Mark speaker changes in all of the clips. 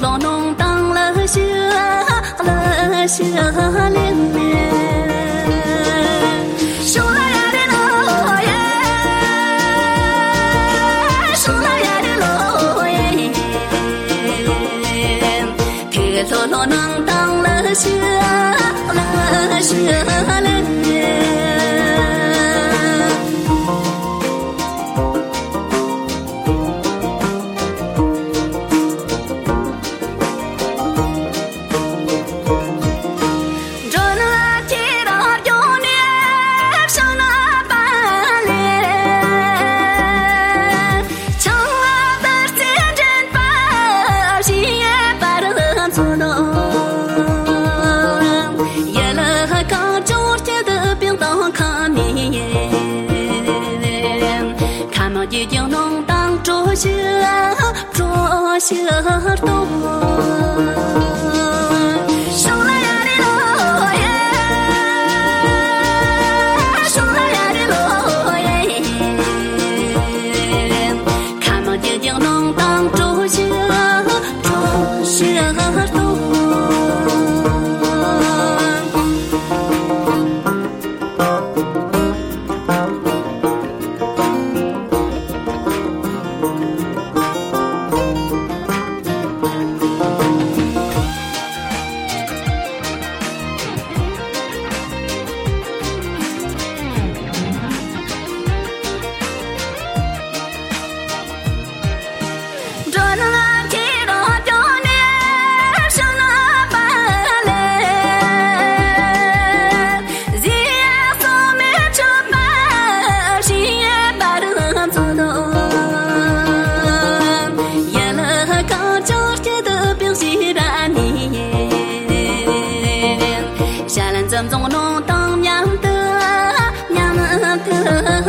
Speaker 1: લો નોંગ ડાંગ લે 祝福星祝福星祝福星生来的老年生来的老年看望天天能等哥。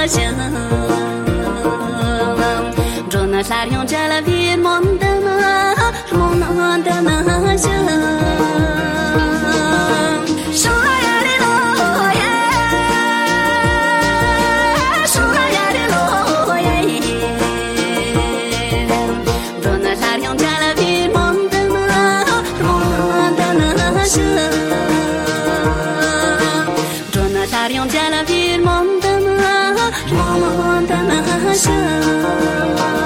Speaker 1: janu yeah 下。